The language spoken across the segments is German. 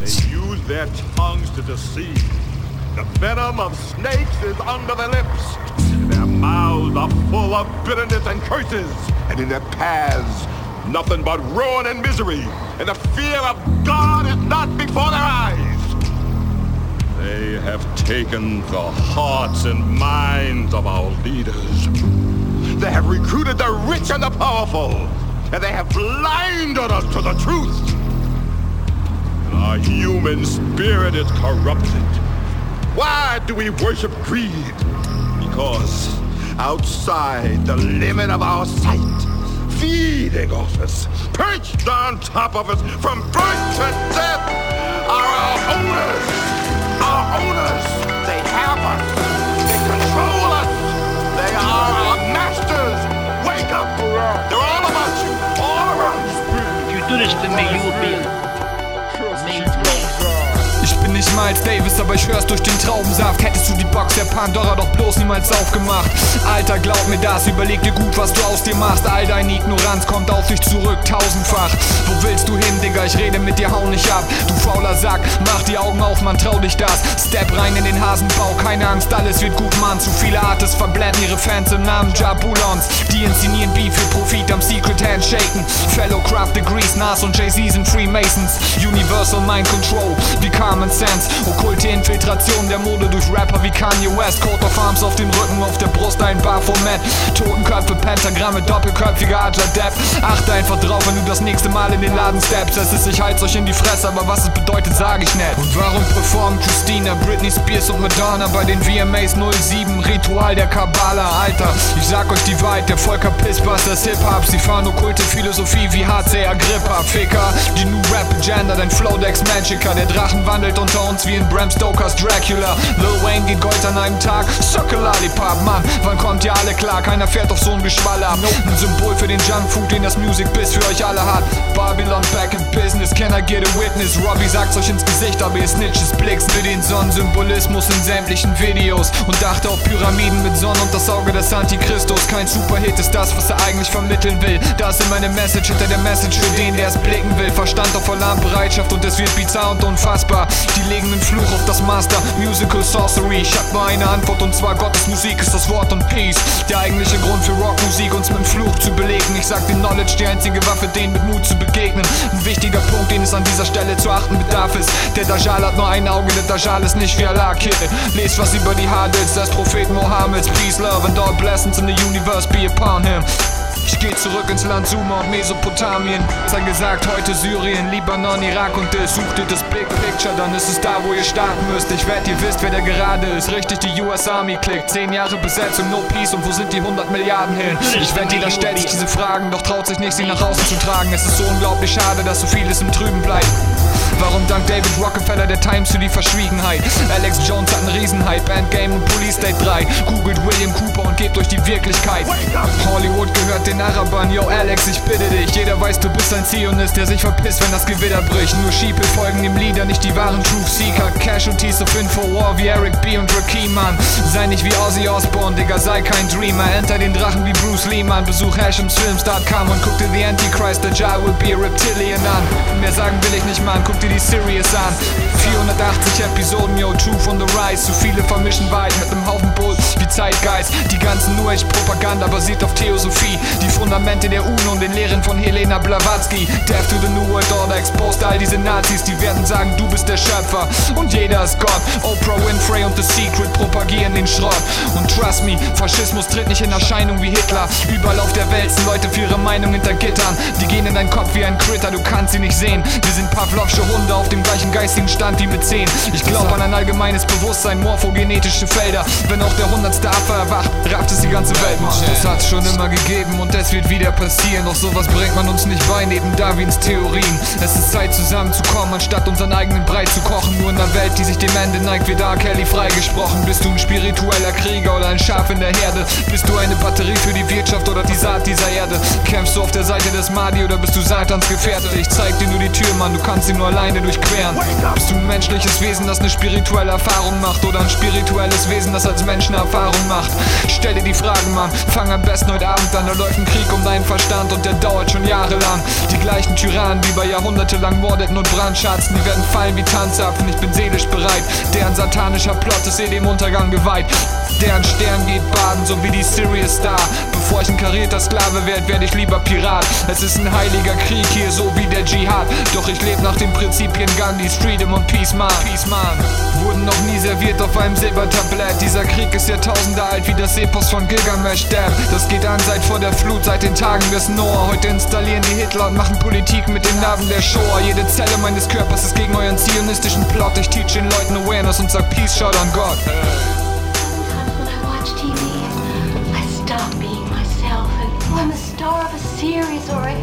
They use their tongues to deceive. The venom of snakes is under their lips. Their mouths are full of bitterness and curses. And in their paths, nothing but ruin and misery. And the fear of God is not before their eyes. They have taken the hearts and minds of our leaders. They have recruited the rich and the powerful. And they have blinded us to the truth. Our human spirit is corrupted. Why do we worship greed? Because outside the limit of our sight, feeding off us, perched on top of us from birth to death, are our owners. Our owners. They have us. They control us. They are our masters. Wake up. They're all about you. All around you. If you do this to me, you will be Miles Davis, aber ich hör's durch den Traubensaft. Hättest du die Box der Pandora doch bloß niemals aufgemacht. Alter, glaub mir das, überleg dir gut, was du aus dir machst. All deine Ignoranz kommt auf dich zurück, tausendfach. Wo willst du hin, Digga? Ich rede mit dir, hau nicht ab. Du fauler Sack, mach die Augen auf, man trau dich das. Step rein in den Hasenbau, keine Angst, alles wird gut, Mann. Zu viele Artists verblenden ihre Fans im Namen Jabulons. Die inszenieren Beef für Profit am Secret Handshaken. Fellow Craft Degrees, Nas und Jay-Z sind Freemasons. Universal Mind Control, wie Common Sense. Okkulte Infiltration der Mode durch Rapper wie Kanye West. Coat of Arms auf dem Rücken, auf der Brust ein Baphomet. Totenköpfe, Pentagramme, doppelköpfiger Adler Depp. Achte einfach drauf, wenn du das nächste Mal in den Laden steppst. Es ist, ich halt's euch in die Fresse, aber was es bedeutet, sag ich nicht. Und warum performen Christina, Britney Spears und Madonna bei den VMAs 07? Ritual der Kabbala, Alter. Ich sag euch die Wahrheit, der Volker Pissbuster ist Hip-Hop. Sie fahren okkulte Philosophie wie HC Agrippa. Ficker, die New Rap Agenda, dein Flowdex Magica. Der Drachen wandelt unter uns wie in Bram Stokers Dracula. Lil Wayne geht Gold an einem Tag. Sucke Lollipop, Mann. Wann kommt ihr alle klar? Keiner fährt auf so ein Geschwall ab. Ein Symbol für den Junkfood, den das Music Biz für euch alle hat. Babylon back in business, can I get a witness? Robbie sagt's euch ins Gesicht, aber ihr Snitches blickst für den Sonnensymbolismus in sämtlichen Videos. Und dachte auf Pyramiden mit Sonne und das Auge des Antichristus. Kein Superhit ist das, was er eigentlich vermitteln will. Das ist meine Message hinter der Message für den, der es blicken will. Verstand auf Alarmbereitschaft und es wird bizarr und unfassbar. Die legen den Fluch auf das Master, Musical Sorcery. Ich hab nur eine Antwort und zwar Gottes Musik ist das Wort und Peace. Der eigentliche Grund für Rockmusik, uns mit dem Fluch zu belegen. Ich sag den Knowledge, die einzige Waffe, denen mit Mut zu begegnen. Ein wichtiger Punkt, den es an dieser Stelle zu achten bedarf ist. Der Dajjal hat nur ein Auge, der Dajjal ist nicht wie Allah, Kid. Lest was über die Hadels des Propheten Mohammeds. Peace, Love and all blessings in the universe be upon him. Ich geh zurück ins Land Sumer und Mesopotamien. Sei gesagt, heute Syrien, Libanon, Irak und das. Sucht ihr das Big Picture, dann ist es da, wo ihr starten müsst. Ich werd, ihr wisst, wer der gerade ist. Richtig, die US Army klickt. Zehn Jahre Besetzung, no peace und wo sind die 100 Milliarden hin? Ich werd, jeder stellt sich diese Fragen, doch traut sich nicht, sie nach außen zu tragen. Es ist so unglaublich schade, dass so vieles im Trüben bleibt. Warum dank David Rockefeller der Times für die Verschwiegenheit? Alex Jones hat einen Riesenhype, Endgame und Police State 3. Googelt William Cooper und gebt euch die Wirklichkeit. Hollywood gehört den Arabern, yo Alex, ich bitte dich. Jeder weiß, du bist ein Zionist, der sich verpisst, wenn das Gewitter bricht. Nur Schiepel folgen dem Lieder, nicht die wahren Truth Seeker. Casualties of Infowar wie Eric B. und Rakim, Mann. Sei nicht wie Ozzy Osbourne, Digga, sei kein Dreamer. Enter den Drachen wie Bruce Lee, Mann. Besuch HashemsFilms.com und guck dir The Antichrist, der Jar will be a Reptilian an. Mehr sagen will ich nicht, Mann, guck dir die Series an. 480 Episoden, yo, Truth on the Rise. Zu viele vermischen Wahrheit mit nem Haufen Bull wie Zeitgeist. Die ganzen New Age Propaganda basiert auf Theosophie. Die Fundamente der UNO und den Lehren von Helena Blavatsky. Death to the New World Order exposed all diese Nazis. Die werden sagen, du bist der Schöpfer und jeder ist Gott. Oprah Winfrey und The Secret propagieren den Schrott. Und trust me, Faschismus tritt nicht in Erscheinung wie Hitler. Überall auf der Welt sind Leute für ihre Meinung hinter Gittern. Die gehen in deinen Kopf wie ein Critter, du kannst sie nicht sehen. Wir sind Pavlovsche Hunde auf dem gleichen geistigen Stand wie mit 10. Ich glaube an ein allgemeines Bewusstsein, morphogenetische Felder. Wenn auch der hundertste Affe erwacht, rafft es die ganze Welt. Mann. Das hat's schon immer gegeben und es wird wieder passieren. Doch sowas bringt man uns nicht bei, neben Darwins Theorien. Es ist Zeit zusammenzukommen, anstatt unseren eigenen Brei zu kochen. Nur in einer Welt, die sich dem Ende neigt, wird R. Kelly freigesprochen. Bist du ein spiritueller Krieger oder ein Schaf in der Herde? Bist du eine Batterie für die Wirtschaft oder die Saat dieser Erde? Kämpfst du auf der Seite des Mahdi oder bist du Satans Gefährte? Ich zeig dir nur die Tür, Mann, du kannst sie nur allein alleine durchqueren. Bist du ein menschliches Wesen, das eine spirituelle Erfahrung macht oder ein spirituelles Wesen, das als Mensch eine Erfahrung macht? Stell dir die Fragen, Mann. Fang am besten heute Abend an. Da läuft ein Krieg um deinen Verstand und der dauert schon jahrelang. Die gleichen Tyrannen, die bei jahrhundertelang mordeten und brandschatzen, die werden fallen wie Tanzapfen. Ich bin seelisch bereit. Deren satanischer Plot ist eh dem Untergang geweiht. Deren Stern geht baden, so wie die Sirius Star. Bevor ich ein karierter Sklave werd, werd ich lieber Pirat. Es ist ein heiliger Krieg hier, so wie der Dschihad. Doch ich leb nach den Prinzipien Gandhis, Freedom und Peace, man. Peace, man. Wurden noch nie serviert auf einem Silbertablett. Dieser Krieg ist Jahrtausende alt, wie das Epos von Gilgamesh, damn. Das geht an seit vor der Flut, seit den Tagen des Noah. Heute installieren die Hitler und machen Politik mit den Narben der Shoah. Jede Zelle meines Körpers ist gegen euren zionistischen Plot. Ich teach den Leuten Awareness und sag Peace, shout oh, I'm the star of a series or I,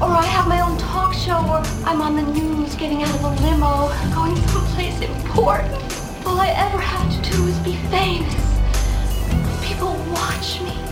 or I have my own talk show or I'm on the news getting out of a limo, going someplace important. All I ever have to do is be famous. People watch me